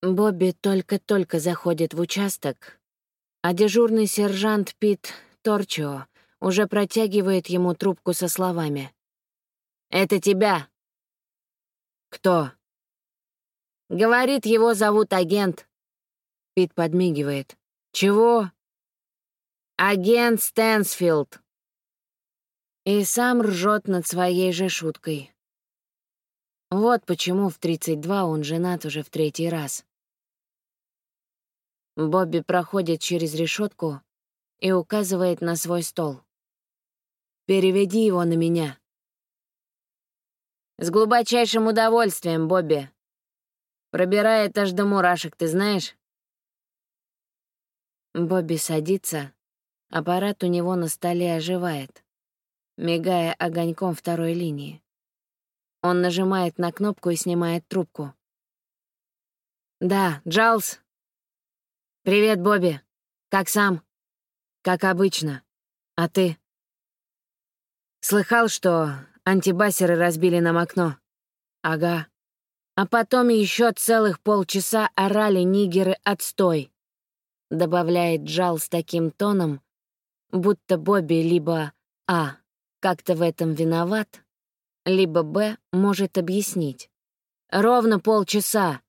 Бобби только-только заходит в участок, а дежурный сержант Пит Торчио уже протягивает ему трубку со словами. «Это тебя!» «Кто?» «Говорит, его зовут агент». Пит подмигивает. «Чего?» «Агент Стэнсфилд». И сам ржет над своей же шуткой. Вот почему в 32 он женат уже в третий раз. Бобби проходит через решетку и указывает на свой стол. «Переведи его на меня». «С глубочайшим удовольствием, Бобби. Пробирает аж до мурашек, ты знаешь?» Бобби садится, аппарат у него на столе оживает, мигая огоньком второй линии. Он нажимает на кнопку и снимает трубку. «Да, Джалс?» «Привет, Бобби. Как сам?» «Как обычно. А ты?» «Слыхал, что антибасеры разбили нам окно?» «Ага. А потом еще целых полчаса орали нигеры «Отстой!» Добавляет Джал с таким тоном, будто Бобби либо А. как-то в этом виноват, либо Б. может объяснить. «Ровно полчаса.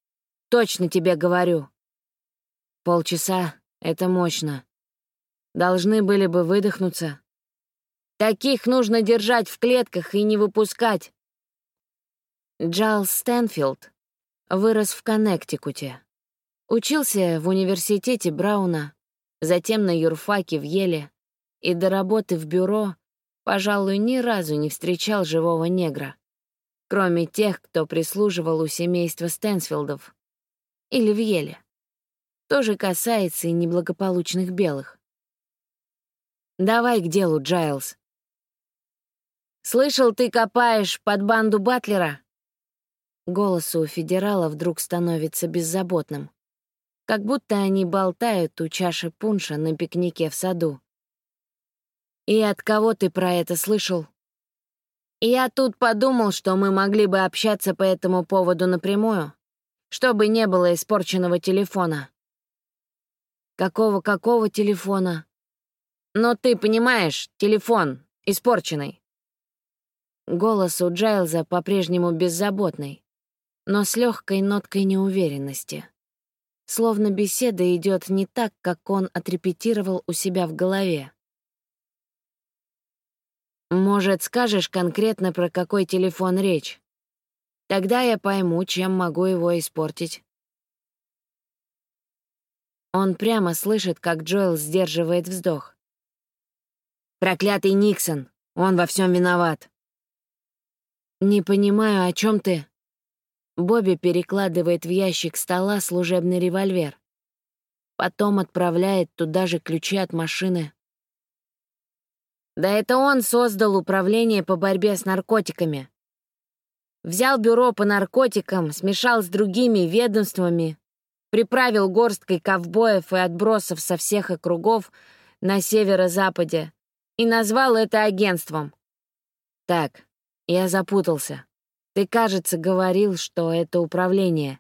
Точно тебе говорю. Полчаса — это мощно. Должны были бы выдохнуться. Таких нужно держать в клетках и не выпускать. Джалс Стэнфилд вырос в Коннектикуте. Учился в университете Брауна, затем на юрфаке в Еле, и до работы в бюро, пожалуй, ни разу не встречал живого негра, кроме тех, кто прислуживал у семейства Стэнсфилдов или в Еле тоже касается и неблагополучных белых. Давай к делу, Джайлз. «Слышал, ты копаешь под банду Батлера?» Голос у федерала вдруг становится беззаботным, как будто они болтают у чаши пунша на пикнике в саду. «И от кого ты про это слышал?» «Я тут подумал, что мы могли бы общаться по этому поводу напрямую, чтобы не было испорченного телефона. Какого-какого телефона? Но ты понимаешь, телефон испорченный. Голос у Джайлза по-прежнему беззаботный, но с легкой ноткой неуверенности. Словно беседа идет не так, как он отрепетировал у себя в голове. Может, скажешь конкретно, про какой телефон речь? Тогда я пойму, чем могу его испортить. Он прямо слышит, как Джоэл сдерживает вздох. «Проклятый Никсон! Он во всем виноват!» «Не понимаю, о чем ты?» Бобби перекладывает в ящик стола служебный револьвер. Потом отправляет туда же ключи от машины. Да это он создал управление по борьбе с наркотиками. Взял бюро по наркотикам, смешал с другими ведомствами, приправил горсткой ковбоев и отбросов со всех округов на северо-западе и назвал это агентством. Так, я запутался. Ты, кажется, говорил, что это управление.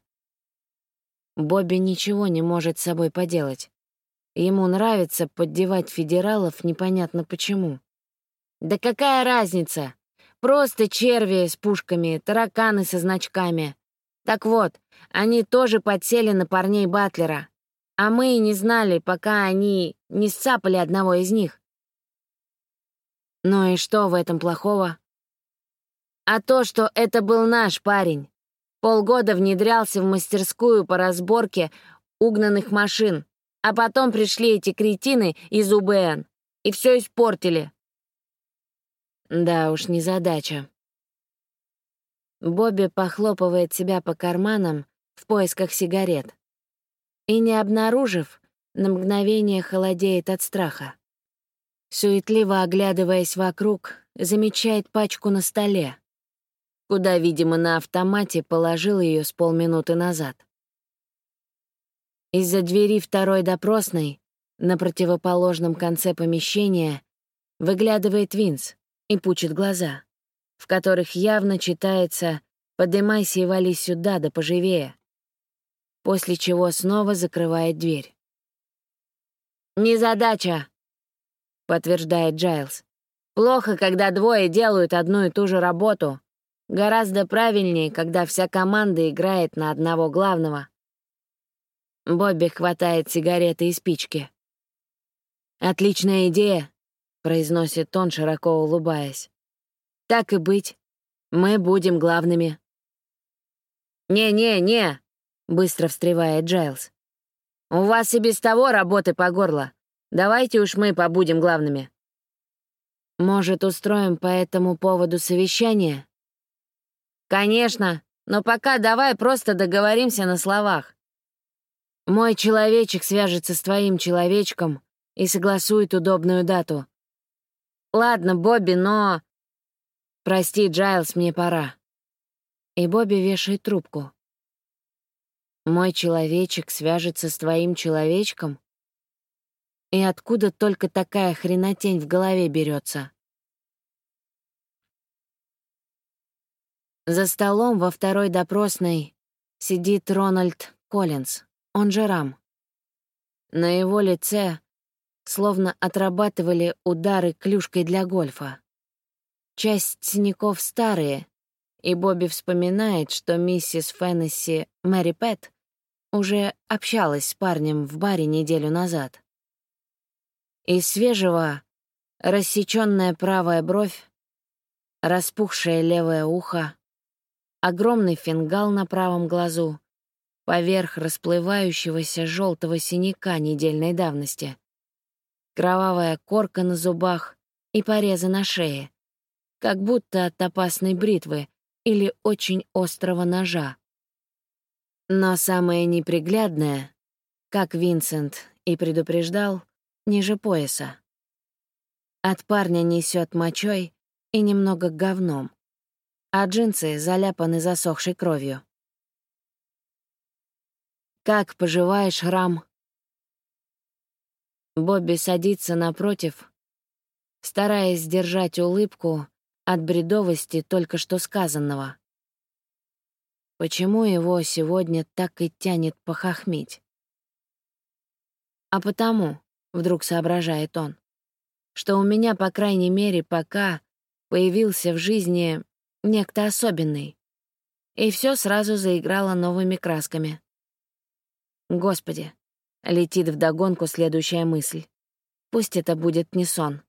Бобби ничего не может с собой поделать. Ему нравится поддевать федералов непонятно почему. Да какая разница? Просто черви с пушками, тараканы со значками. Так вот, они тоже подсели на парней Батлера, а мы и не знали, пока они не сцапали одного из них. Ну и что в этом плохого? А то, что это был наш парень. Полгода внедрялся в мастерскую по разборке угнанных машин, а потом пришли эти кретины из УБН и все испортили. Да уж, не задача. Бобби похлопывает себя по карманам в поисках сигарет. И, не обнаружив, на мгновение холодеет от страха. Суетливо оглядываясь вокруг, замечает пачку на столе, куда, видимо, на автомате положил ее с полминуты назад. Из-за двери второй допросной, на противоположном конце помещения, выглядывает Винс и пучит глаза в которых явно читается «Подымайся и вали сюда, да поживее». после чего снова закрывает дверь. «Незадача», — подтверждает Джайлз. «Плохо, когда двое делают одну и ту же работу. Гораздо правильнее, когда вся команда играет на одного главного». Бобби хватает сигареты и спички. «Отличная идея», — произносит он, широко улыбаясь. «Так и быть. Мы будем главными». «Не-не-не», — быстро встревает Джайлз. «У вас и без того работы по горло. Давайте уж мы побудем главными». «Может, устроим по этому поводу совещание?» «Конечно, но пока давай просто договоримся на словах. Мой человечек свяжется с твоим человечком и согласует удобную дату. Ладно, Бобби, но... Прости, Джайлз, мне пора. И Бобби вешает трубку. Мой человечек свяжется с твоим человечком? И откуда только такая хренотень в голове берется? За столом во второй допросной сидит Рональд Коллинз, он же Рам. На его лице словно отрабатывали удары клюшкой для гольфа. Часть синяков старые, и Бобби вспоминает, что миссис Феннесси Мэри Пэт уже общалась с парнем в баре неделю назад. Из свежего — рассечённая правая бровь, распухшее левое ухо, огромный фингал на правом глазу, поверх расплывающегося желтого синяка недельной давности, кровавая корка на зубах и порезы на шее, как будто от опасной бритвы или очень острого ножа. Но самое неприглядное, как Винсент и предупреждал, ниже пояса. От парня несет мочой и немного говном, а джинсы заляпаны засохшей кровью. «Как поживаешь, Рам?» Бобби садится напротив, стараясь сдержать улыбку от бредовости только что сказанного. Почему его сегодня так и тянет похохмить? А потому, вдруг соображает он, что у меня, по крайней мере, пока появился в жизни некто особенный, и все сразу заиграло новыми красками. Господи, летит вдогонку следующая мысль. Пусть это будет не сон.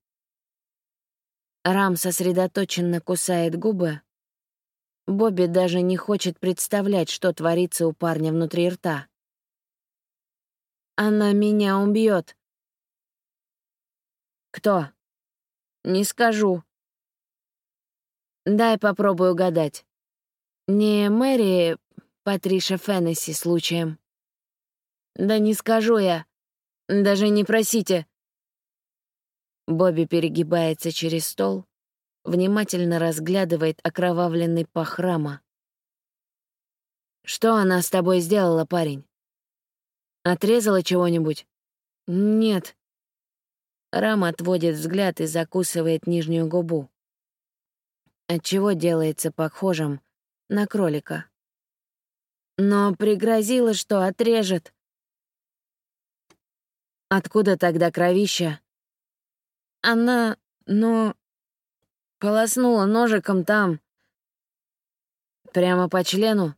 Рам сосредоточенно кусает губы, Бобби даже не хочет представлять, что творится у парня внутри рта. «Она меня убьет. «Кто?» «Не скажу». «Дай попробую угадать. Не Мэри Патриша Феннесси случаем?» «Да не скажу я. Даже не просите». Бобби перегибается через стол, внимательно разглядывает окровавленный пах рама. «Что она с тобой сделала, парень? Отрезала чего-нибудь?» «Нет». Рам отводит взгляд и закусывает нижнюю губу. Отчего делается похожим на кролика. Но пригрозила, что отрежет. Откуда тогда кровища? Она, ну, Полоснула ножиком там. Прямо по члену.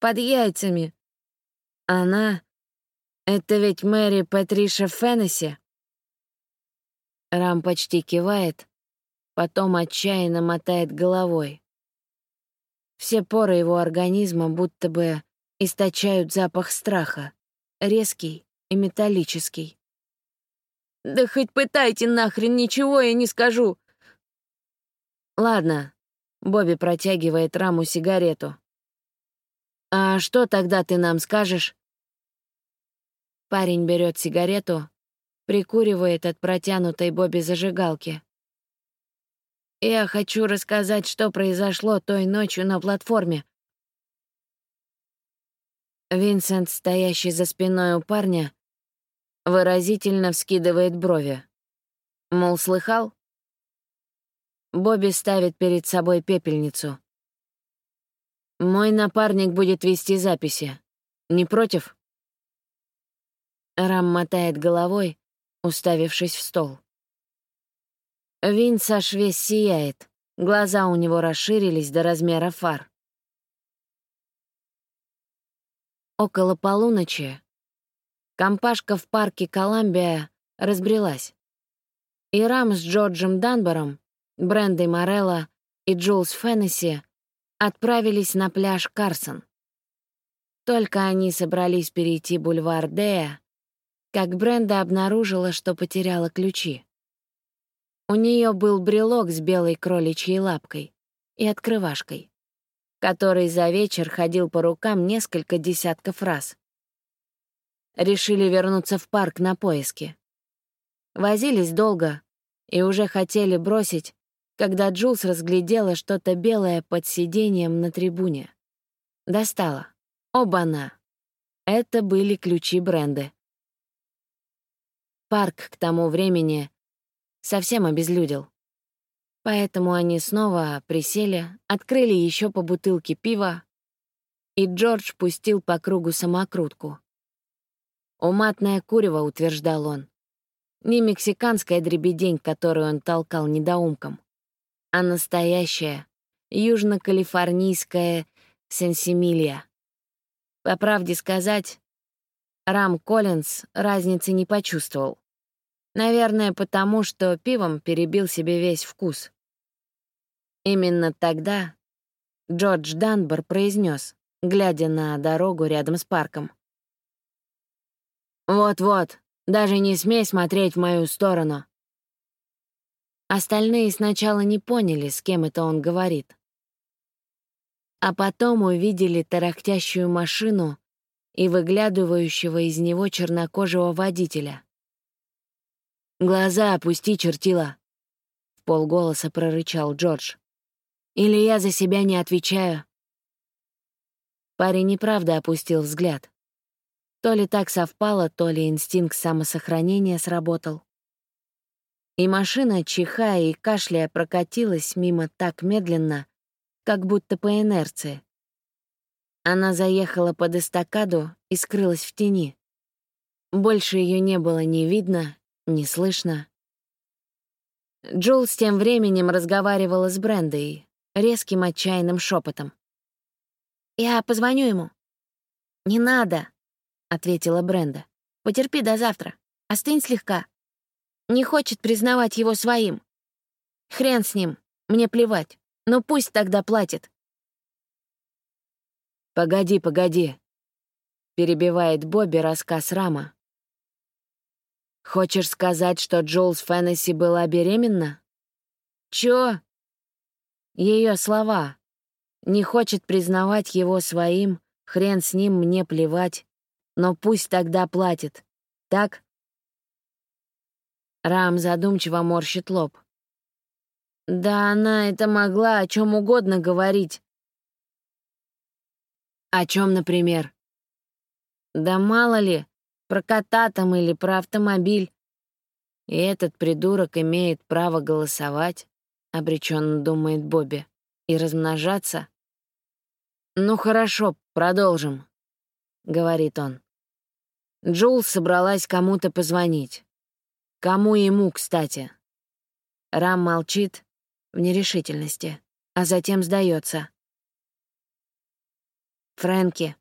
Под яйцами. Она... Это ведь Мэри Патриша Феннесси. Рам почти кивает, потом отчаянно мотает головой. Все поры его организма будто бы источают запах страха, резкий и металлический. «Да хоть пытайте нахрен, ничего я не скажу. «Ладно», — Бобби протягивает раму сигарету. «А что тогда ты нам скажешь?» Парень берет сигарету, прикуривает от протянутой Бобби зажигалки. «Я хочу рассказать, что произошло той ночью на платформе». Винсент, стоящий за спиной у парня, выразительно вскидывает брови. Мол, слыхал? Бобби ставит перед собой пепельницу. «Мой напарник будет вести записи. Не против?» Рам мотает головой, уставившись в стол. Винс аж весь сияет. Глаза у него расширились до размера фар. Около полуночи компашка в парке Коламбия разбрелась. И Рам с Джорджем Данбором, Брендой Морелло и Джулс Феннесси отправились на пляж Карсон. Только они собрались перейти бульвар Дея, как Бренда обнаружила, что потеряла ключи. У нее был брелок с белой кроличьей лапкой и открывашкой, который за вечер ходил по рукам несколько десятков раз. Решили вернуться в парк на поиски. Возились долго и уже хотели бросить, когда Джулс разглядела что-то белое под сиденьем на трибуне. Достала. Оба-на! Это были ключи Бренды. Парк к тому времени совсем обезлюдил. Поэтому они снова присели, открыли еще по бутылке пива, и Джордж пустил по кругу самокрутку. «Уматное курево», — утверждал он. Не мексиканская дребедень, которую он толкал недоумком, а настоящая, южно-калифорнийская сенсимилья. По правде сказать, Рам Коллинз разницы не почувствовал. Наверное, потому что пивом перебил себе весь вкус. Именно тогда Джордж Данбор произнес, глядя на дорогу рядом с парком. «Вот-вот, даже не смей смотреть в мою сторону». Остальные сначала не поняли, с кем это он говорит. А потом увидели тарахтящую машину и выглядывающего из него чернокожего водителя. «Глаза опусти, чертила!» — в полголоса прорычал Джордж. «Или я за себя не отвечаю?» Парень неправда опустил взгляд. То ли так совпало, то ли инстинкт самосохранения сработал. И машина, чихая и кашляя, прокатилась мимо так медленно, как будто по инерции. Она заехала под эстакаду и скрылась в тени. Больше ее не было ни видно, не слышно. Джул с тем временем разговаривала с Брендой резким отчаянным шепотом. «Я позвоню ему». «Не надо», — ответила Бренда. «Потерпи до завтра. Остынь слегка. Не хочет признавать его своим. Хрен с ним, мне плевать. Но пусть тогда платит». «Погоди, погоди», — перебивает Бобби рассказ Рама, Хочешь сказать, что Джулс Фэннесси была беременна? Чё? Ее слова. Не хочет признавать его своим, хрен с ним, мне плевать. Но пусть тогда платит. Так? Рам задумчиво морщит лоб. Да она это могла о чем угодно говорить. О чем, например? Да мало ли, про кота там или про автомобиль. И этот придурок имеет право голосовать, — обреченно думает Бобби, — и размножаться. «Ну хорошо, продолжим», — говорит он. Джул собралась кому-то позвонить. Кому ему, кстати? Рам молчит в нерешительности, а затем сдается. Фрэнки.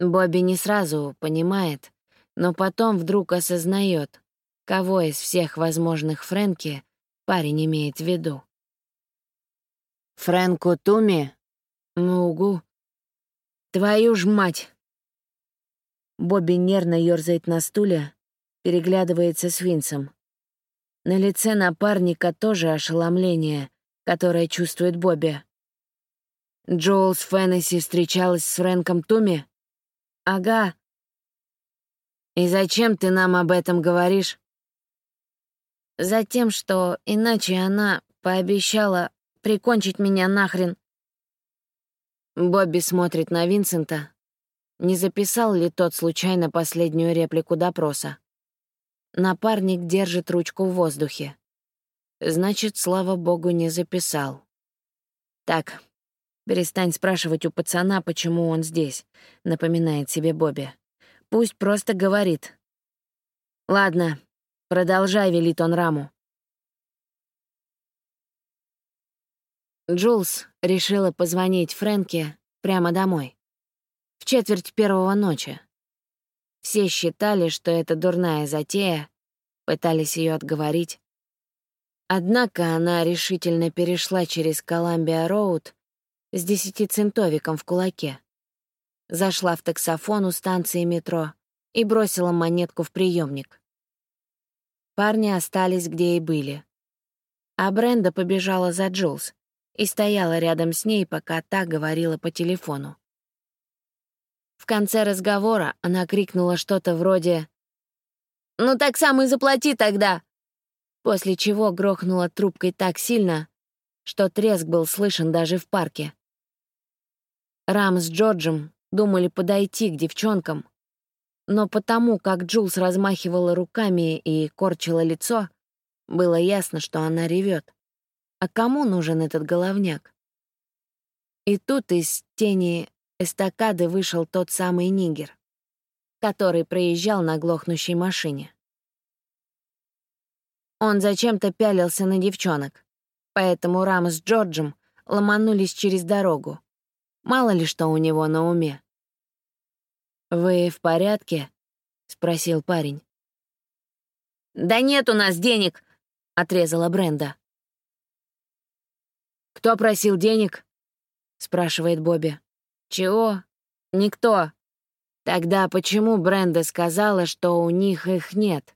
Бобби не сразу понимает, но потом вдруг осознает, кого из всех возможных Фрэнки парень имеет в виду. «Фрэнку Туми? Мугу? Твою ж мать!» Бобби нервно ёрзает на стуле, переглядывается с Винсом. На лице напарника тоже ошеломление, которое чувствует Бобби. Джоулс Фэннесси встречалась с Фрэнком Туми? «Ага». «И зачем ты нам об этом говоришь?» «Затем, что иначе она пообещала прикончить меня нахрен». Бобби смотрит на Винсента. Не записал ли тот случайно последнюю реплику допроса? Напарник держит ручку в воздухе. Значит, слава богу, не записал. Так, «Перестань спрашивать у пацана, почему он здесь», — напоминает себе Бобби. «Пусть просто говорит». «Ладно, продолжай», — велит он Раму. Джулс решила позвонить Фрэнке прямо домой. В четверть первого ночи. Все считали, что это дурная затея, пытались ее отговорить. Однако она решительно перешла через Коламбия-Роуд с десятицентовиком в кулаке. Зашла в таксофон у станции метро и бросила монетку в приемник. Парни остались, где и были. А Бренда побежала за Джулс и стояла рядом с ней, пока та говорила по телефону. В конце разговора она крикнула что-то вроде «Ну так сам и заплати тогда!» После чего грохнула трубкой так сильно, что треск был слышен даже в парке. Рам с Джорджем думали подойти к девчонкам, но потому, как Джулс размахивала руками и корчила лицо, было ясно, что она ревет. А кому нужен этот головняк? И тут из тени эстакады вышел тот самый нигер, который проезжал на глохнущей машине. Он зачем-то пялился на девчонок, поэтому Рам с Джорджем ломанулись через дорогу. Мало ли что у него на уме. «Вы в порядке?» — спросил парень. «Да нет у нас денег!» — отрезала Бренда. «Кто просил денег?» — спрашивает Бобби. «Чего? Никто. Тогда почему Бренда сказала, что у них их нет?»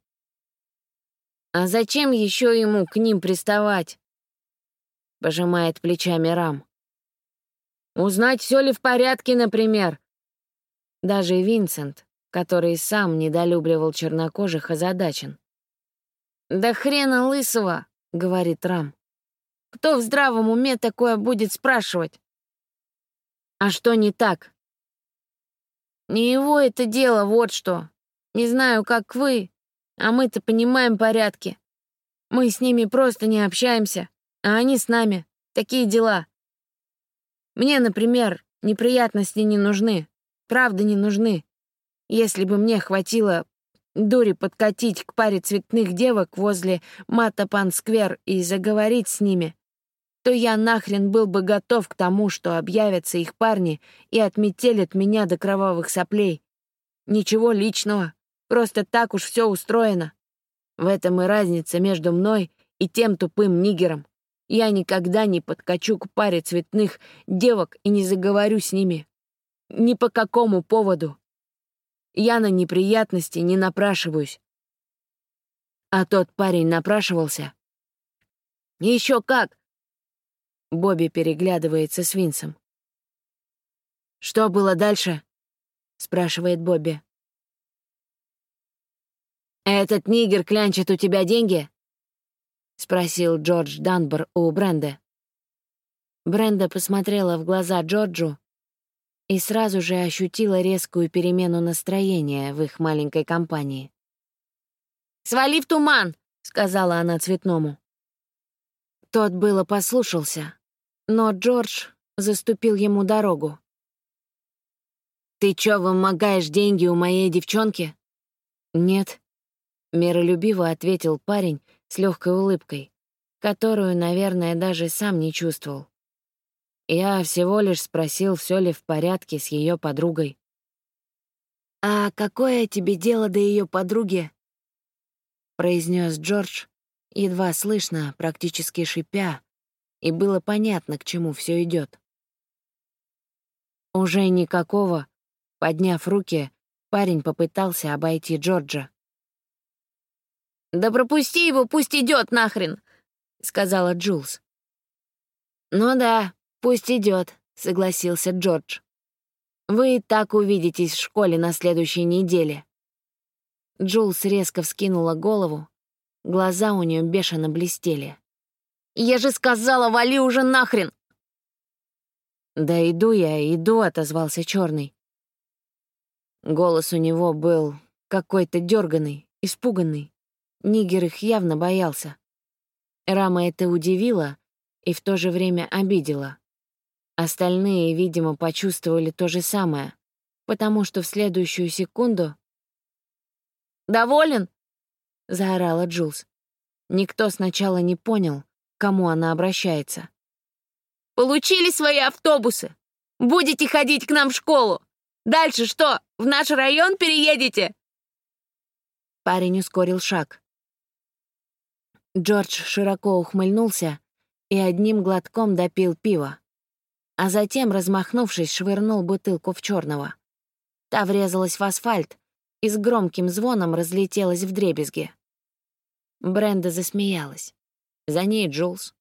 «А зачем еще ему к ним приставать?» — пожимает плечами Рам. «Узнать, все ли в порядке, например». Даже Винсент, который сам недолюбливал чернокожих, озадачен. «Да хрена лысого», — говорит Рам. Кто в здравом уме такое будет спрашивать? А что не так? Не его это дело, вот что. Не знаю, как вы, а мы-то понимаем порядки. Мы с ними просто не общаемся, а они с нами. Такие дела. Мне, например, неприятности не нужны. Правда, не нужны. Если бы мне хватило дури подкатить к паре цветных девок возле Матапан-сквер и заговорить с ними, то я нахрен был бы готов к тому, что объявятся их парни и отметелят меня до кровавых соплей. Ничего личного, просто так уж все устроено. В этом и разница между мной и тем тупым нигером. Я никогда не подкачу к паре цветных девок и не заговорю с ними. Ни по какому поводу. Я на неприятности не напрашиваюсь. А тот парень напрашивался. Еще как! Бобби переглядывается с Винсом. «Что было дальше?» — спрашивает Бобби. «Этот нигер клянчит у тебя деньги?» — спросил Джордж Данбор у Бренда. Бренда посмотрела в глаза Джорджу и сразу же ощутила резкую перемену настроения в их маленькой компании. «Свали в туман!» — сказала она цветному. Тот было послушался, но Джордж заступил ему дорогу. «Ты чё, вымогаешь деньги у моей девчонки?» «Нет», — миролюбиво ответил парень с легкой улыбкой, которую, наверное, даже сам не чувствовал. Я всего лишь спросил, все ли в порядке с ее подругой. «А какое тебе дело до ее подруги?» — произнес Джордж, едва слышно, практически шипя, и было понятно, к чему все идет. Уже никакого, подняв руки, парень попытался обойти Джорджа. «Да пропусти его, пусть идет нахрен!» — сказала Джулс. «Ну да, пусть идет, согласился Джордж. «Вы и так увидитесь в школе на следующей неделе». Джулс резко вскинула голову, Глаза у нее бешено блестели. «Я же сказала, вали уже нахрен!» «Да иду я, иду», — отозвался черный. Голос у него был какой-то дерганый, испуганный. Нигер их явно боялся. Рама это удивило и в то же время обидела. Остальные, видимо, почувствовали то же самое, потому что в следующую секунду... «Доволен?» — заорала Джулс. Никто сначала не понял, кому она обращается. «Получили свои автобусы! Будете ходить к нам в школу! Дальше что, в наш район переедете?» Парень ускорил шаг. Джордж широко ухмыльнулся и одним глотком допил пиво а затем, размахнувшись, швырнул бутылку в черного. Та врезалась в асфальт и с громким звоном разлетелась в дребезги. Бренда засмеялась. За ней Джулс.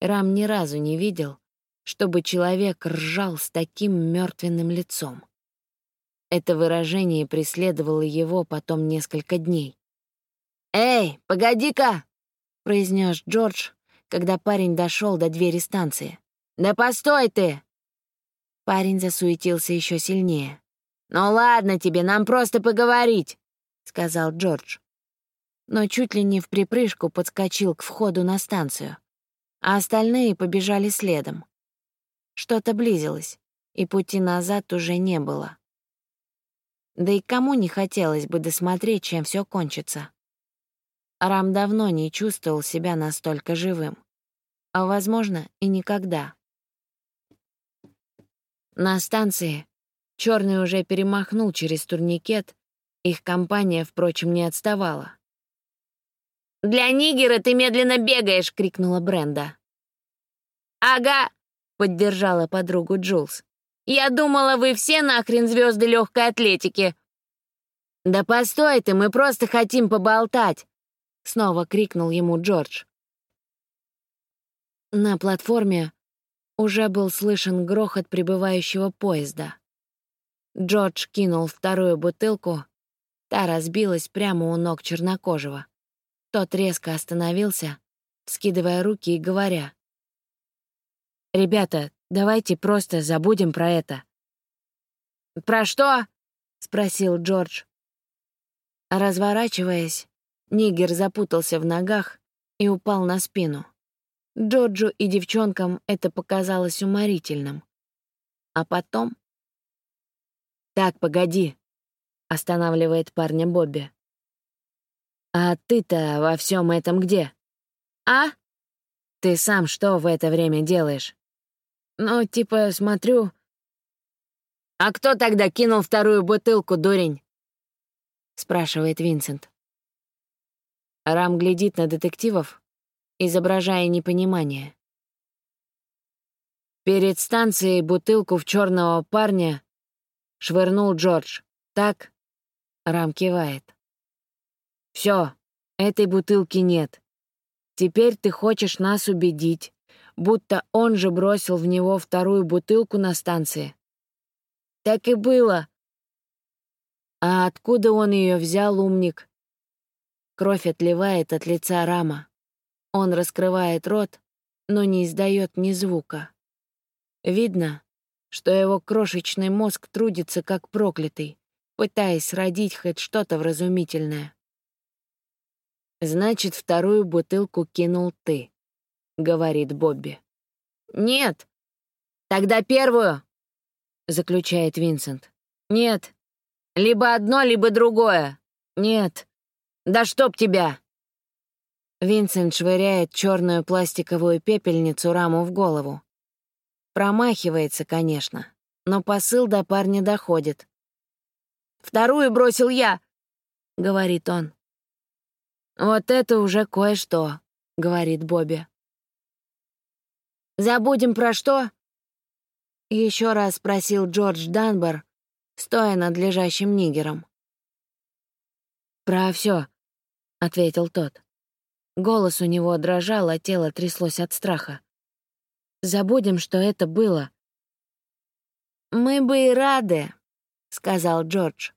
Рам ни разу не видел, чтобы человек ржал с таким мертвенным лицом. Это выражение преследовало его потом несколько дней. «Эй, погоди-ка!» — произнес Джордж, когда парень дошел до двери станции. «Да постой ты!» Парень засуетился еще сильнее. «Ну ладно тебе, нам просто поговорить», — сказал Джордж. Но чуть ли не в припрыжку подскочил к входу на станцию, а остальные побежали следом. Что-то близилось, и пути назад уже не было. Да и кому не хотелось бы досмотреть, чем все кончится. Рам давно не чувствовал себя настолько живым. А, возможно, и никогда. На станции черный уже перемахнул через турникет, их компания, впрочем, не отставала. «Для нигера ты медленно бегаешь!» — крикнула Бренда. «Ага!» — поддержала подругу Джулс. «Я думала, вы все нахрен звезды легкой атлетики!» «Да постой ты, мы просто хотим поболтать!» — снова крикнул ему Джордж. На платформе уже был слышен грохот прибывающего поезда. Джордж кинул вторую бутылку, та разбилась прямо у ног чернокожего. Тот резко остановился, скидывая руки и говоря. «Ребята, давайте просто забудем про это». «Про что?» — спросил Джордж. Разворачиваясь, Нигер запутался в ногах и упал на спину. Джоджу и девчонкам это показалось уморительным. А потом... «Так, погоди», — останавливает парня Бобби. «А ты-то во всем этом где?» «А? Ты сам что в это время делаешь?» «Ну, типа, смотрю...» «А кто тогда кинул вторую бутылку, дурень?» — спрашивает Винсент. Рам глядит на детективов, изображая непонимание. Перед станцией бутылку в черного парня швырнул Джордж. Так? Рам кивает. Все, этой бутылки нет. Теперь ты хочешь нас убедить, будто он же бросил в него вторую бутылку на станции. Так и было. А откуда он ее взял, умник? Кровь отливает от лица Рама. Он раскрывает рот, но не издает ни звука. Видно, что его крошечный мозг трудится как проклятый, пытаясь родить хоть что-то вразумительное. «Значит, вторую бутылку кинул ты», — говорит Бобби. «Нет. Тогда первую», — заключает Винсент. «Нет. Либо одно, либо другое. Нет. Да чтоб тебя!» Винсент швыряет черную пластиковую пепельницу раму в голову. Промахивается, конечно, но посыл до парня доходит. «Вторую бросил я», — говорит он. «Вот это уже кое-что», — говорит Бобби. «Забудем про что?» Еще раз спросил Джордж Данбар, стоя над лежащим нигером. «Про все, ответил тот. Голос у него дрожал, а тело тряслось от страха. Забудем, что это было. «Мы бы и рады», — сказал Джордж.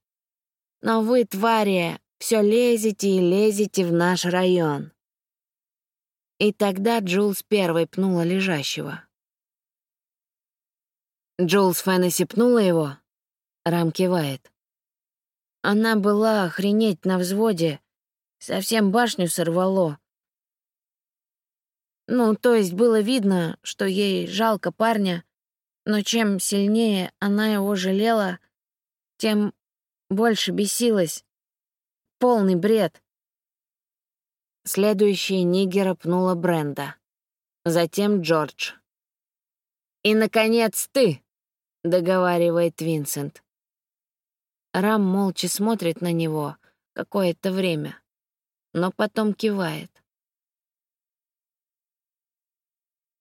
«Но вы, твари, все лезете и лезете в наш район». И тогда Джулс первой пнула лежащего. Джулс Фэннесси пнула его? Рам кивает. Она была охренеть на взводе, совсем башню сорвало. Ну, то есть было видно, что ей жалко парня, Но чем сильнее она его жалела, тем больше бесилась. Полный бред. Следующий Нигера пнула Бренда. Затем Джордж. «И, наконец, ты!» — договаривает Винсент. Рам молча смотрит на него какое-то время, но потом кивает.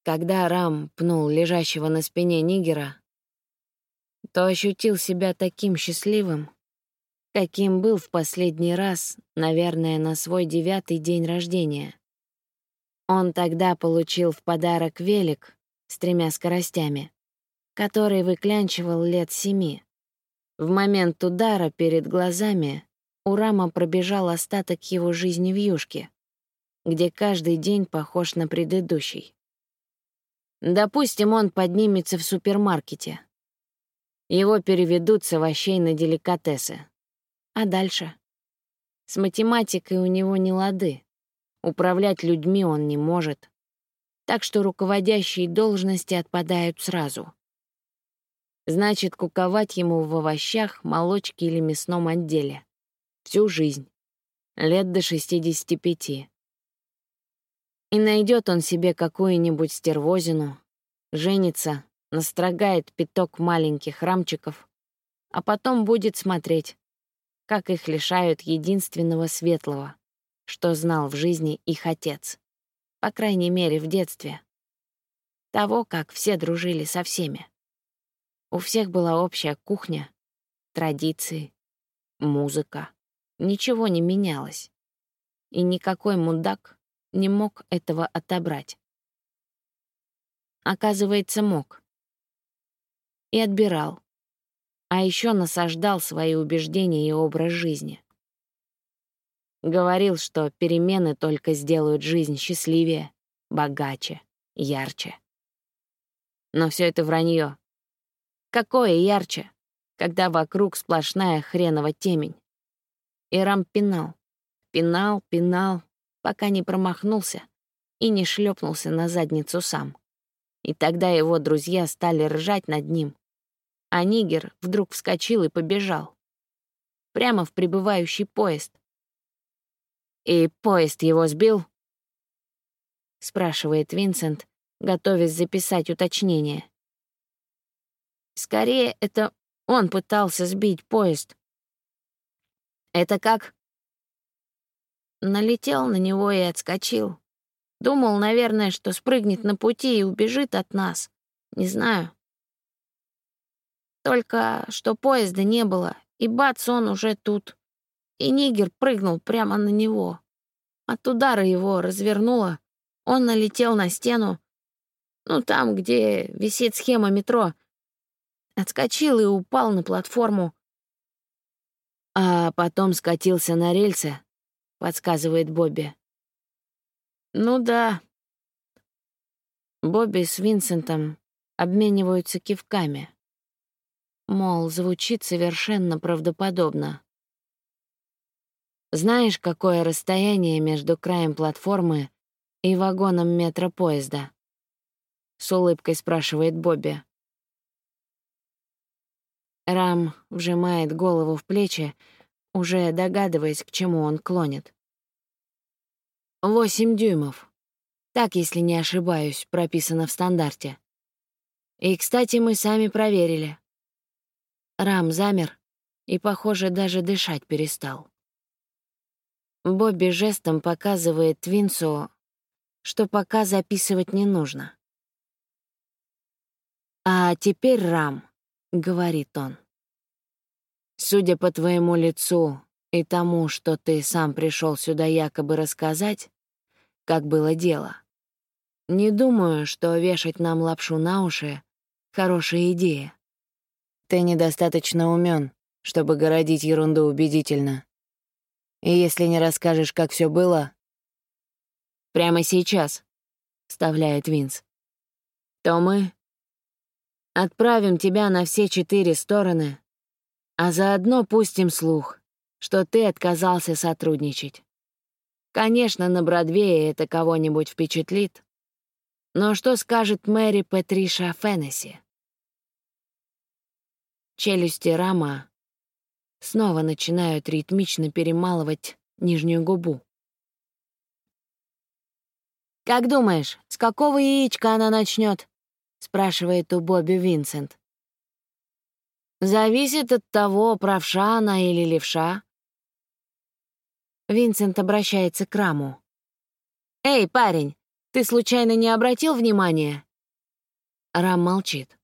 Когда Рам пнул лежащего на спине Нигера, то ощутил себя таким счастливым, каким был в последний раз, наверное, на свой девятый день рождения. Он тогда получил в подарок велик с тремя скоростями, который выклянчивал лет семи. В момент удара перед глазами у Рама пробежал остаток его жизни в юшке, где каждый день похож на предыдущий. Допустим, он поднимется в супермаркете. Его переведут с овощей на деликатесы. А дальше? С математикой у него не лады. Управлять людьми он не может. Так что руководящие должности отпадают сразу. Значит, куковать ему в овощах, молочке или мясном отделе. Всю жизнь. Лет до 65. И найдет он себе какую-нибудь стервозину, женится, настрогает пяток маленьких рамчиков, а потом будет смотреть, как их лишают единственного светлого, что знал в жизни их отец, по крайней мере, в детстве. Того, как все дружили со всеми. У всех была общая кухня, традиции, музыка. Ничего не менялось. И никакой мудак не мог этого отобрать. Оказывается, мог. И отбирал. А еще насаждал свои убеждения и образ жизни. Говорил, что перемены только сделают жизнь счастливее, богаче, ярче. Но все это вранье. Какое ярче, когда вокруг сплошная хренова темень. И Рам пинал, пинал, пинал, пока не промахнулся и не шлепнулся на задницу сам. И тогда его друзья стали ржать над ним, а Нигер вдруг вскочил и побежал. Прямо в прибывающий поезд. «И поезд его сбил?» — спрашивает Винсент, готовясь записать уточнение. Скорее, это он пытался сбить поезд. Это как? Налетел на него и отскочил. Думал, наверное, что спрыгнет на пути и убежит от нас. Не знаю. Только что поезда не было, и бац, он уже тут. И Нигер прыгнул прямо на него. От удара его развернуло. Он налетел на стену. Ну, там, где висит схема метро — Отскочил и упал на платформу. А потом скатился на рельсы, подсказывает Бобби. Ну да. Бобби с Винсентом обмениваются кивками. Мол, звучит совершенно правдоподобно. Знаешь, какое расстояние между краем платформы и вагоном метропоезда? С улыбкой спрашивает Бобби. Рам вжимает голову в плечи, уже догадываясь, к чему он клонит. Восемь дюймов. Так, если не ошибаюсь, прописано в стандарте. И, кстати, мы сами проверили. Рам замер и, похоже, даже дышать перестал. Бобби жестом показывает Твинсу, что пока записывать не нужно. А теперь, Рам, — говорит он. «Судя по твоему лицу и тому, что ты сам пришел сюда якобы рассказать, как было дело, не думаю, что вешать нам лапшу на уши — хорошая идея. Ты недостаточно умен, чтобы городить ерунду убедительно. И если не расскажешь, как все было... Прямо сейчас, — вставляет Винс, — то мы Отправим тебя на все четыре стороны, а заодно пустим слух, что ты отказался сотрудничать. Конечно, на Бродвее это кого-нибудь впечатлит. Но что скажет Мэри Петриша Феннесси? Челюсти Рама снова начинают ритмично перемалывать нижнюю губу. «Как думаешь, с какого яичка она начнет? спрашивает у Бобби Винсент. «Зависит от того, правша она или левша». Винсент обращается к Раму. «Эй, парень, ты случайно не обратил внимания?» Рам молчит.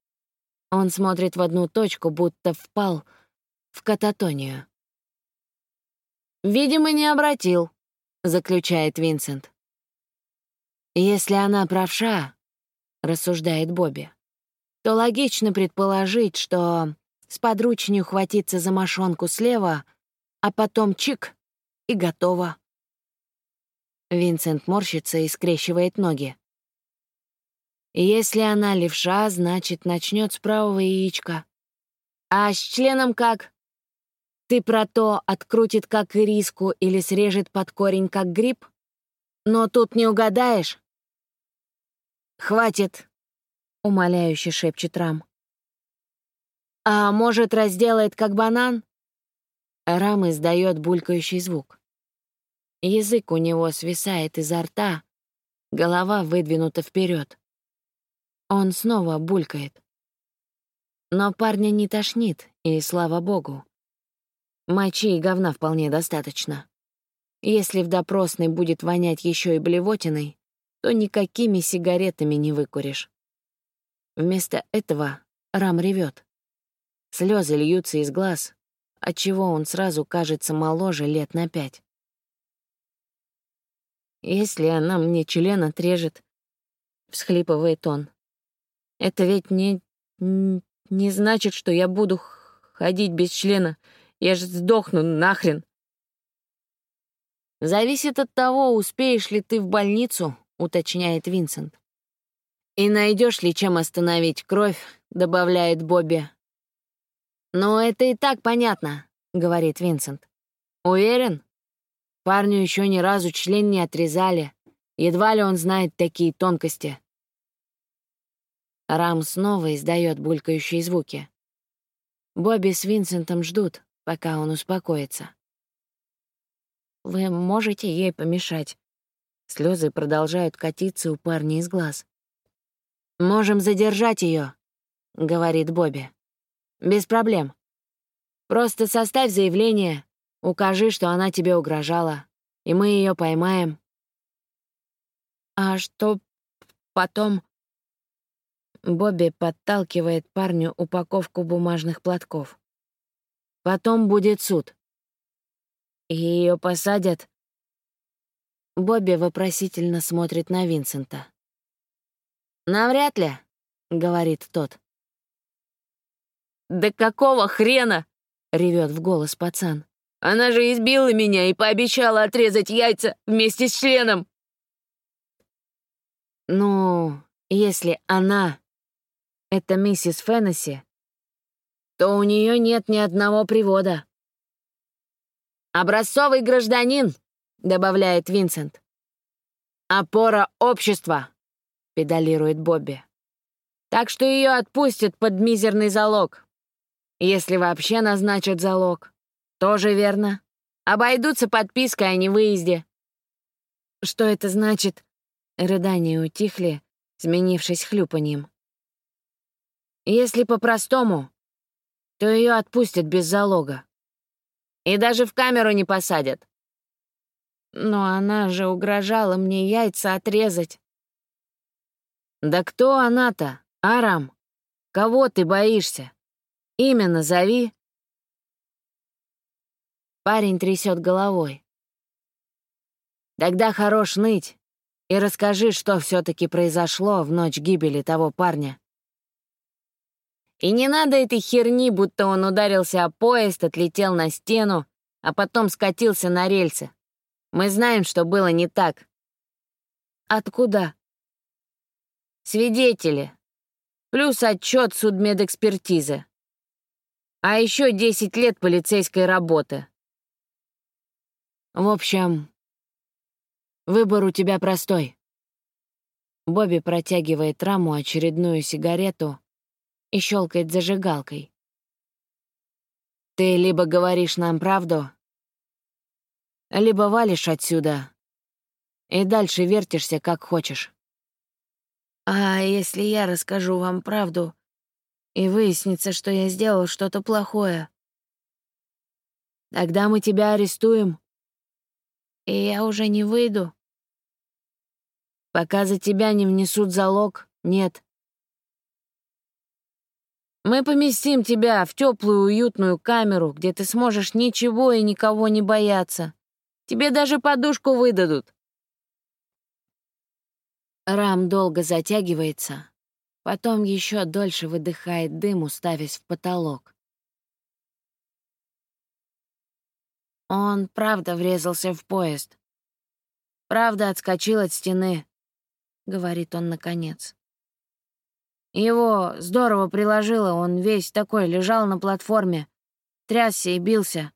Он смотрит в одну точку, будто впал в кататонию. «Видимо, не обратил», — заключает Винсент. «Если она правша», — рассуждает Бобби, то логично предположить, что с подручней ухватиться за мошонку слева, а потом чик — и готово. Винсент морщится и скрещивает ноги. Если она левша, значит, начнет с правого яичка. А с членом как? Ты про то, открутит как ириску или срежет под корень как гриб? Но тут не угадаешь. «Хватит», — умоляюще шепчет Рам. «А может, разделает как банан?» Рам издает булькающий звук. Язык у него свисает изо рта, голова выдвинута вперед. Он снова булькает. Но парня не тошнит, и слава богу. Мочи и говна вполне достаточно. Если в допросной будет вонять еще и блевотиной, то никакими сигаретами не выкуришь. Вместо этого Рам ревет. Слезы льются из глаз, отчего он сразу кажется моложе лет на пять. «Если она мне член отрежет», — всхлипывает он, — «это ведь не... не значит, что я буду ходить без члена. Я же сдохну нахрен». «Зависит от того, успеешь ли ты в больницу», — уточняет Винсент. «И найдешь ли чем остановить кровь», — добавляет Бобби. «Ну, это и так понятно», — говорит Винсент. «Уверен?» Парню еще ни разу член не отрезали. Едва ли он знает такие тонкости. Рам снова издает булькающие звуки. Бобби с Винсентом ждут, пока он успокоится. «Вы можете ей помешать?» Слезы продолжают катиться у парня из глаз. «Можем задержать ее, говорит Бобби. «Без проблем. Просто составь заявление, Укажи, что она тебе угрожала, и мы ее поймаем». «А что потом?» Бобби подталкивает парню упаковку бумажных платков. «Потом будет суд». Ее посадят?» Бобби вопросительно смотрит на Винсента. «Навряд ли», — говорит тот. «Да какого хрена?» — ревет в голос пацан. Она же избила меня и пообещала отрезать яйца вместе с членом. Ну, если она — это миссис Феннесси, то у нее нет ни одного привода. «Образцовый гражданин», — добавляет Винсент. «Опора общества», — педалирует Бобби. «Так что ее отпустят под мизерный залог, если вообще назначат залог». «Тоже верно. Обойдутся подпиской о невыезде». «Что это значит?» Рыдания утихли, сменившись хлюпаньем. «Если по-простому, то ее отпустят без залога. И даже в камеру не посадят. Но она же угрожала мне яйца отрезать. Да кто она-то, Арам? Кого ты боишься? Имя назови. Парень трясет головой. Тогда хорош ныть и расскажи, что все таки произошло в ночь гибели того парня. И не надо этой херни, будто он ударился о поезд, отлетел на стену, а потом скатился на рельсы. Мы знаем, что было не так. Откуда? Свидетели. Плюс отчет судмедэкспертизы. А еще 10 лет полицейской работы. В общем, выбор у тебя простой. Бобби протягивает раму очередную сигарету и щелкает зажигалкой. Ты либо говоришь нам правду, либо валишь отсюда и дальше вертишься, как хочешь. А если я расскажу вам правду, и выяснится, что я сделал что-то плохое? Тогда мы тебя арестуем. И я уже не выйду? Пока за тебя не внесут залог, нет. Мы поместим тебя в теплую уютную камеру, где ты сможешь ничего и никого не бояться. Тебе даже подушку выдадут. Рам долго затягивается, потом еще дольше выдыхает дым, уставясь в потолок. Он правда врезался в поезд. Правда отскочил от стены, — говорит он наконец. Его здорово приложило, он весь такой лежал на платформе, трясся и бился,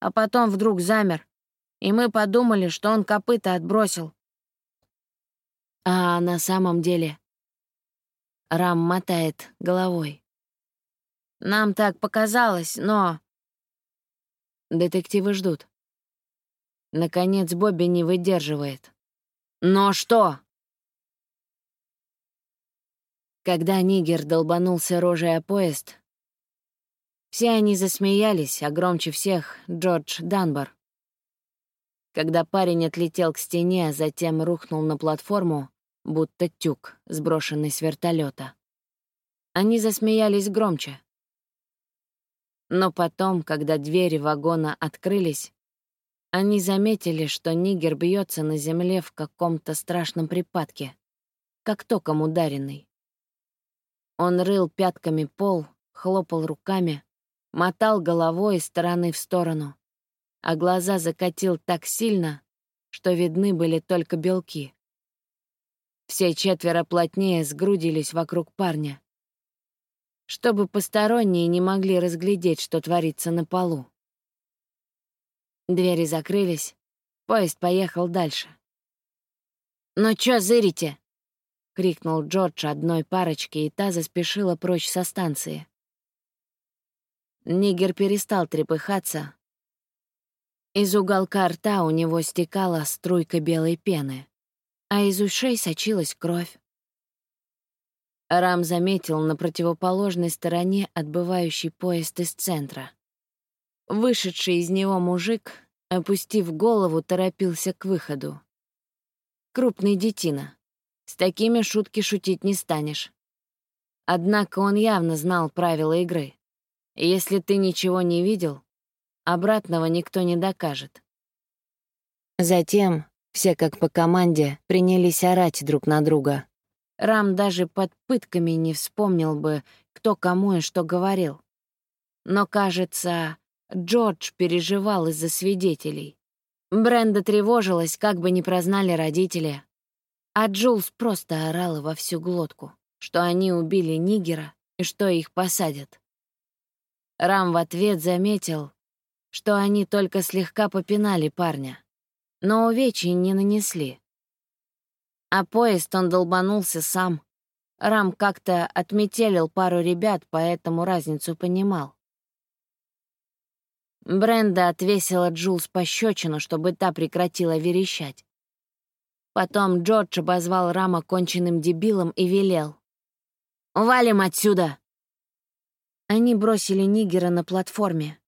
а потом вдруг замер, и мы подумали, что он копыта отбросил. А на самом деле... Рам мотает головой. Нам так показалось, но... Детективы ждут. Наконец Бобби не выдерживает. «Но что?» Когда Нигер долбанулся рожей о поезд, все они засмеялись, а громче всех — Джордж Данбар. Когда парень отлетел к стене, а затем рухнул на платформу, будто тюк, сброшенный с вертолета. Они засмеялись громче. Но потом, когда двери вагона открылись, они заметили, что Нигер бьется на земле в каком-то страшном припадке, как током ударенный. Он рыл пятками пол, хлопал руками, мотал головой из стороны в сторону, а глаза закатил так сильно, что видны были только белки. Все четверо плотнее сгрудились вокруг парня, чтобы посторонние не могли разглядеть, что творится на полу. Двери закрылись, поезд поехал дальше. «Ну чё зырите?» — крикнул Джордж одной парочке, и та заспешила прочь со станции. Нигер перестал трепыхаться. Из уголка рта у него стекала струйка белой пены, а из ушей сочилась кровь. Рам заметил на противоположной стороне отбывающий поезд из центра. Вышедший из него мужик, опустив голову, торопился к выходу. Крупный детина. С такими шутки шутить не станешь. Однако он явно знал правила игры. Если ты ничего не видел, обратного никто не докажет. Затем все, как по команде, принялись орать друг на друга. Рам даже под пытками не вспомнил бы, кто кому и что говорил. Но, кажется, Джордж переживал из-за свидетелей. Бренда тревожилась, как бы не прознали родители, а Джулс просто орала во всю глотку, что они убили Нигера и что их посадят. Рам в ответ заметил, что они только слегка попинали парня, но увечий не нанесли. А поезд он долбанулся сам. Рам как-то отметелил пару ребят, поэтому разницу понимал. Бренда отвесила Джулс пощечину, чтобы та прекратила верещать. Потом Джордж обозвал Рама конченным дебилом и велел. «Валим отсюда!» Они бросили Нигера на платформе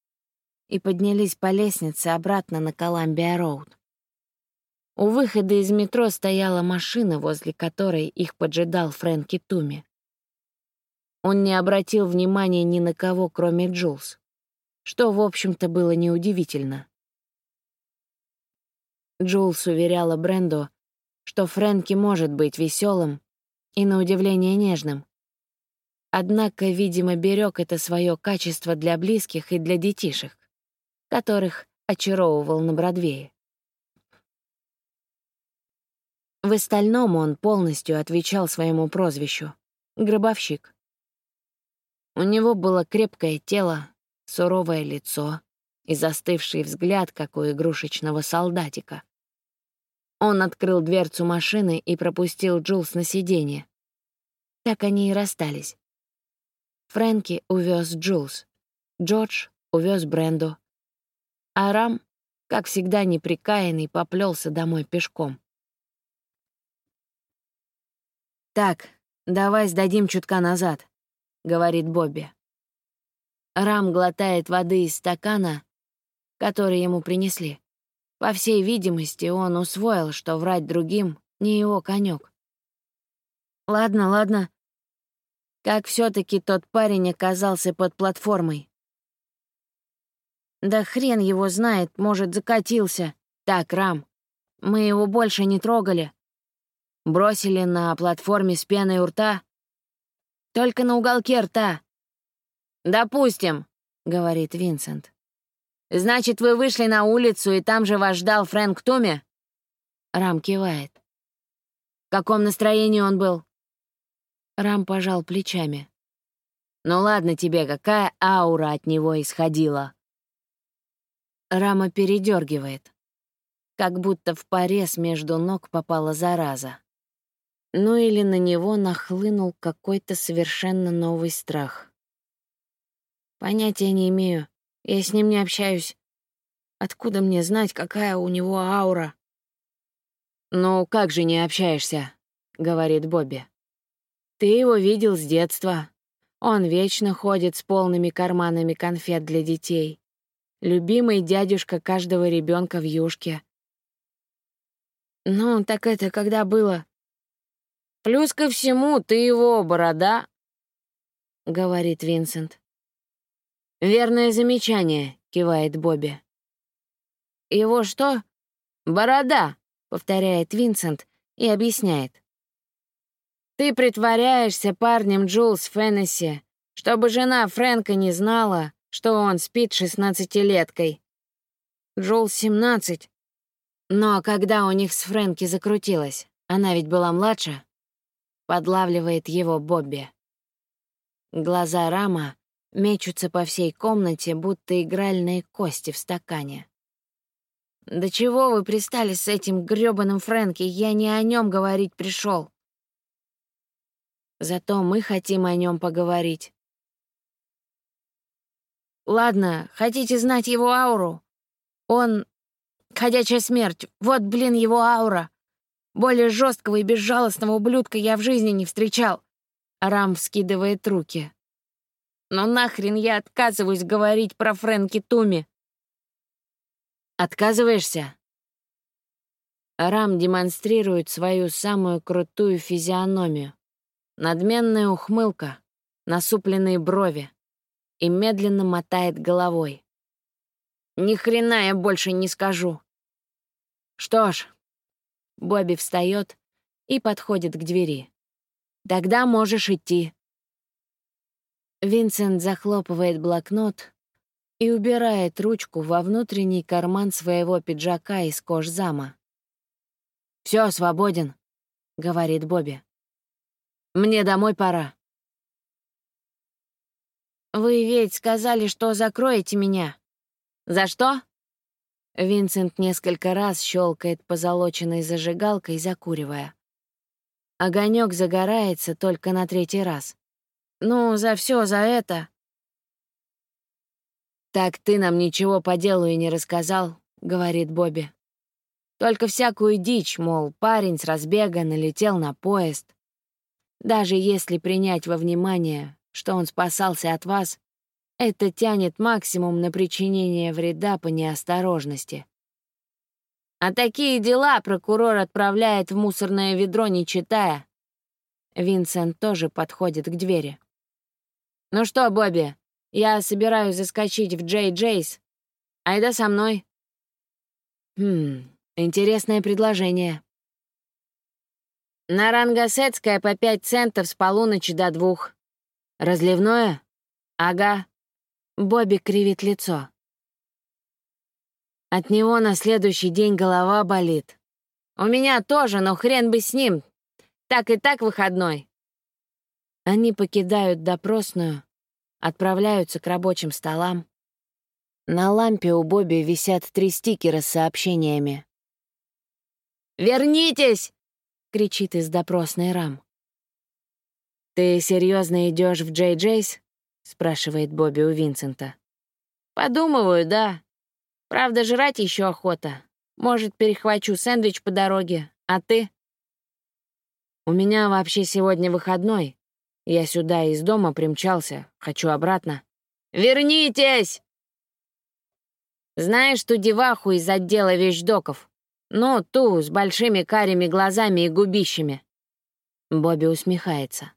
и поднялись по лестнице обратно на Коламбия-Роуд. У выхода из метро стояла машина, возле которой их поджидал Фрэнки Туми. Он не обратил внимания ни на кого, кроме Джулс, что, в общем-то, было неудивительно. Джулс уверяла Бренду, что Фрэнки может быть веселым и, на удивление, нежным. Однако, видимо, берег это свое качество для близких и для детишек, которых очаровывал на Бродвее. В остальном он полностью отвечал своему прозвищу — гробовщик. У него было крепкое тело, суровое лицо и застывший взгляд, как у игрушечного солдатика. Он открыл дверцу машины и пропустил Джулс на сиденье. Так они и расстались. Фрэнки увез Джулс. Джордж увез Бренду. А Рам, как всегда неприкаянный, поплелся домой пешком. «Так, давай сдадим чутка назад», — говорит Бобби. Рам глотает воды из стакана, который ему принесли. По всей видимости, он усвоил, что врать другим не его конек. Ладно, ладно. Как все таки тот парень оказался под платформой? Да хрен его знает, может, закатился. Так, Рам, мы его больше не трогали. Бросили на платформе с пеной у рта. Только на уголке рта. «Допустим», — говорит Винсент. «Значит, вы вышли на улицу, и там же вас ждал Фрэнк Туми?» Рам кивает. «В каком настроении он был?» Рам пожал плечами. «Ну ладно тебе, какая аура от него исходила?» Рама передергивает, как будто в порез между ног попала зараза. Ну или на него нахлынул какой-то совершенно новый страх. Понятия не имею, я с ним не общаюсь. Откуда мне знать, какая у него аура? «Ну, как же не общаешься?» — говорит Бобби. «Ты его видел с детства. Он вечно ходит с полными карманами конфет для детей. Любимый дядюшка каждого ребенка в юшке». «Ну, так это когда было?» «Плюс ко всему, ты его борода», — говорит Винсент. «Верное замечание», — кивает Бобби. «Его что?» «Борода», — повторяет Винсент и объясняет. «Ты притворяешься парнем Джулс Феннесси, чтобы жена Фрэнка не знала, что он спит шестнадцатилеткой. Джулс семнадцать. Но когда у них с Фрэнки закрутилось, она ведь была младше, подлавливает его Бобби. Глаза Рама мечутся по всей комнате, будто игральные кости в стакане. «Да чего вы пристали с этим грёбаным Фрэнки? Я не о нем говорить пришел. Зато мы хотим о нем поговорить. Ладно, хотите знать его ауру? Он — ходячая смерть. Вот, блин, его аура. Более жесткого и безжалостного ублюдка я в жизни не встречал. Рам вскидывает руки. Но нахрен я отказываюсь говорить про Фрэнки Туми. Отказываешься? Рам демонстрирует свою самую крутую физиономию. Надменная ухмылка, насупленные брови и медленно мотает головой. Ни хрена я больше не скажу. Что ж, Бобби встает и подходит к двери. Тогда можешь идти. Винсент захлопывает блокнот и убирает ручку во внутренний карман своего пиджака из кожзама. «Все, свободен», — говорит Бобби. «Мне домой пора». «Вы ведь сказали, что закроете меня. За что?» Винсент несколько раз щелкает позолоченной зажигалкой, закуривая. Огонек загорается только на третий раз. «Ну, за все за это!» «Так ты нам ничего по делу и не рассказал», — говорит Бобби. «Только всякую дичь, мол, парень с разбега налетел на поезд. Даже если принять во внимание, что он спасался от вас, это тянет максимум на причинение вреда по неосторожности. А такие дела прокурор отправляет в мусорное ведро, не читая. Винсент тоже подходит к двери. «Ну что, Бобби, я собираюсь заскочить в Джей Джейс. Айда со мной». «Хм, интересное предложение». «На Рангасетская по пять центов с полуночи до двух. Разливное?» «Ага». Бобби кривит лицо. От него на следующий день голова болит. У меня тоже, но хрен бы с ним. Так и так выходной. Они покидают допросную, отправляются к рабочим столам. На лампе у Бобби висят три стикера с сообщениями. «Вернитесь!» — кричит из допросной рам. «Ты серьезно идешь в Джей Джейс?» — спрашивает Бобби у Винсента. Подумываю, да. Правда, жрать еще охота. Может, перехвачу сэндвич по дороге, а ты? У меня вообще сегодня выходной. Я сюда из дома примчался, хочу обратно. Вернитесь! Знаешь ту деваху из отдела вещдоков? Ну, ту, с большими карими глазами и губищами. Бобби усмехается.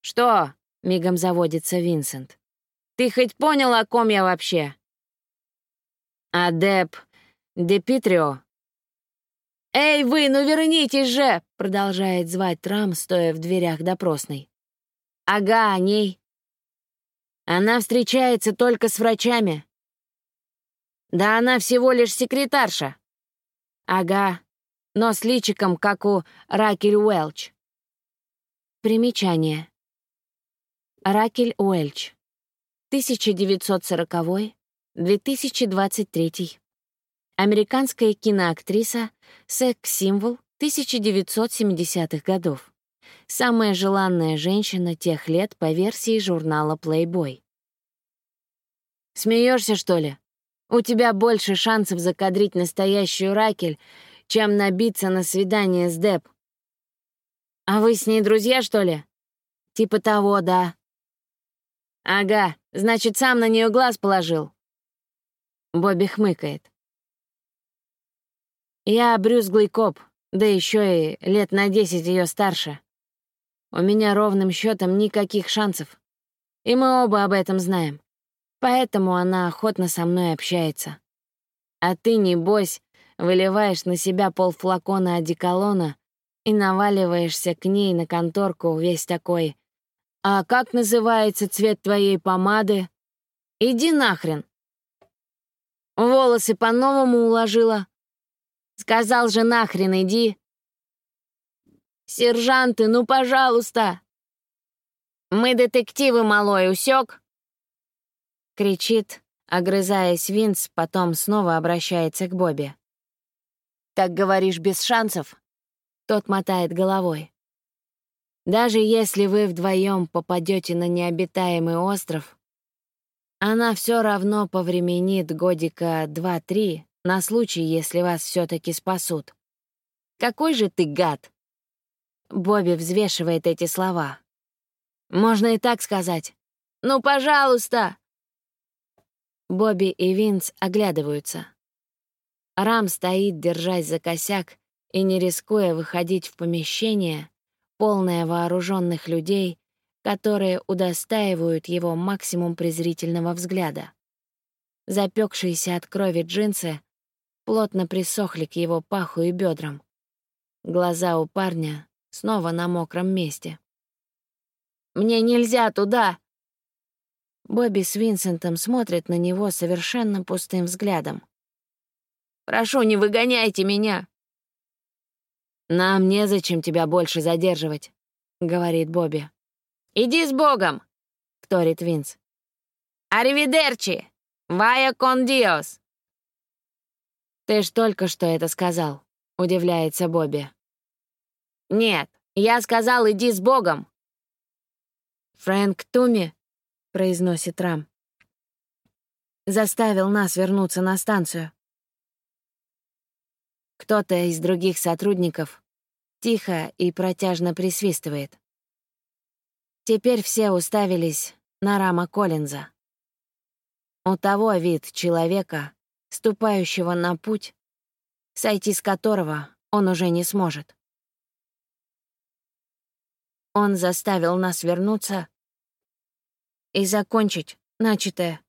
«Что?» — мигом заводится Винсент. «Ты хоть понял, о ком я вообще?» «Адеп Депитрио». «Эй, вы, ну вернитесь же!» — продолжает звать Трам, стоя в дверях допросной. «Ага, о ней. Она встречается только с врачами. Да она всего лишь секретарша. Ага, но с личиком, как у Ракель Уэлч. Примечание. Ракель Уэлч. 1940-2023. Американская киноактриса, секс-символ 1970-х годов. Самая желанная женщина тех лет по версии журнала Playboy. Смеешься, что ли? У тебя больше шансов закадрить настоящую Ракель, чем набиться на свидание с Деб. А вы с ней друзья, что ли? Типа того, да. Ага, значит, сам на нее глаз положил. Бобби хмыкает. Я брюзглый коп, да еще и лет на десять ее старше. У меня ровным счетом никаких шансов. И мы оба об этом знаем. Поэтому она охотно со мной общается. А ты, небось, выливаешь на себя полфлакона одеколона и наваливаешься к ней на конторку весь такой. «А как называется цвет твоей помады?» «Иди нахрен!» Волосы по-новому уложила. Сказал же нахрен иди. «Сержанты, ну, пожалуйста!» «Мы детективы, малой, усек? — кричит, огрызаясь Винс, потом снова обращается к Бобби. «Так говоришь, без шансов?» Тот мотает головой. «Даже если вы вдвоем попадете на необитаемый остров, она все равно повременит годика два-три на случай, если вас все таки спасут. Какой же ты гад!» Бобби взвешивает эти слова. «Можно и так сказать. Ну, пожалуйста!» Бобби и Винс оглядываются. Рам стоит, держась за косяк и не рискуя выходить в помещение, полное вооруженных людей, которые удостаивают его максимум презрительного взгляда. Запекшиеся от крови джинсы плотно присохли к его паху и бедрам. Глаза у парня снова на мокром месте. «Мне нельзя туда!» Бобби с Винсентом смотрят на него совершенно пустым взглядом. «Прошу, не выгоняйте меня!» «Нам незачем тебя больше задерживать», — говорит Бобби. «Иди с Богом!» — вторит Винс. «Аривидерчи! Вая кон диос!» «Ты ж только что это сказал», — удивляется Бобби. «Нет, я сказал, иди с Богом!» «Фрэнк Туми произносит Рам. Заставил нас вернуться на станцию. Кто-то из других сотрудников тихо и протяжно присвистывает. Теперь все уставились на Рама Коллинза. У того вид человека, ступающего на путь, сойти с которого он уже не сможет. Он заставил нас вернуться и закончить начатое.